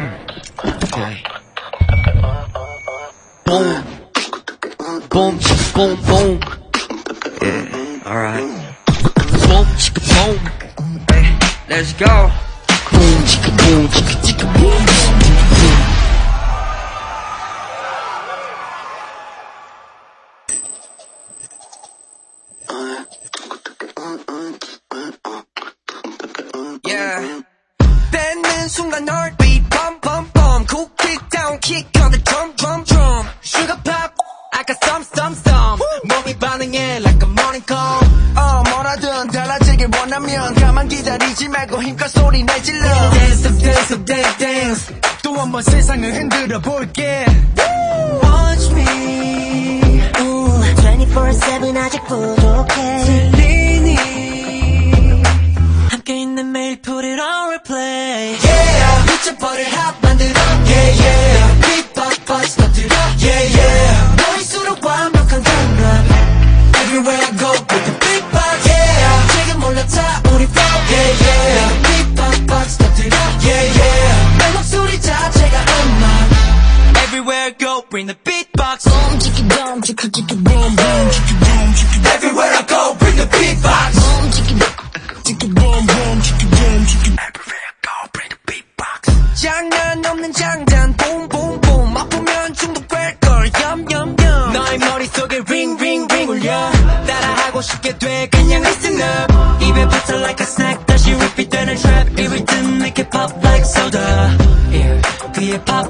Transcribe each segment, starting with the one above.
Okay. Boom. Boom, chicka, boom, boom. Yeah, alright. Boom, chicka, boom. Hey, let's go. Boom, chicka, boom, chicka, chicka, boom, boom, boom. Yeah. 뺏는 순간 널 beat bum bum bum cool kick down kick on the drum drum drum sugar pop I got some some some 몸이 반응해 like a morning call 어 뭐라든 달라지길 원하면 가만 기다리지 말고 힘껏 소리 내질러 dance dance dance dance 또 한 번 세상을 흔들어 볼게 watch me 24-7 아직 부족해 들리니 함께 있는 매일 put it on replay yeah 미쳐버릴 bring the beatbox boom chicka boom chicka chicka boom boom chicka boom chicka everywhere I go bring the beatbox boom chicka chicka boom boom chicka boom chicka everywhere I go bring the beatbox 장난 없는 장단 boom boom boom 맛보면 중독될걸 염염염 너의 머릿속에 ring ring ring 울려 따라하고 싶게 돼 그냥 listen up 입에 붙어 like a snack 다시 repeat 되는 trap 이 rhythm make it pop like soda yeah 그의 pop like soda yeah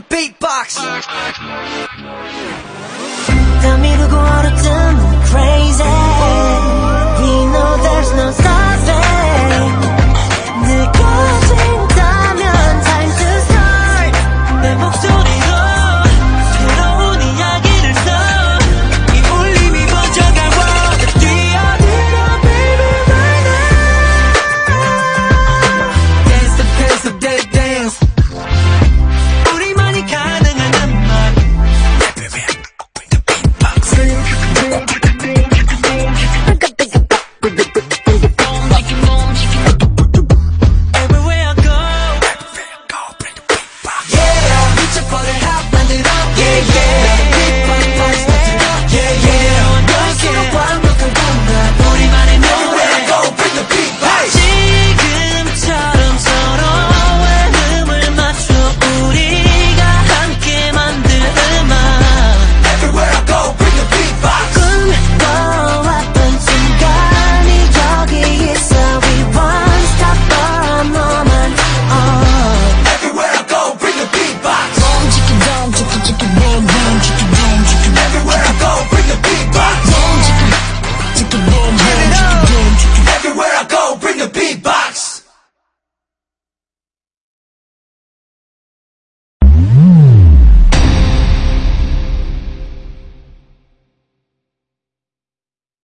the beatbox. Tell me to go out of town, crazy. We know there's no stopping. 느껴진다면 time to start. 내 목소리.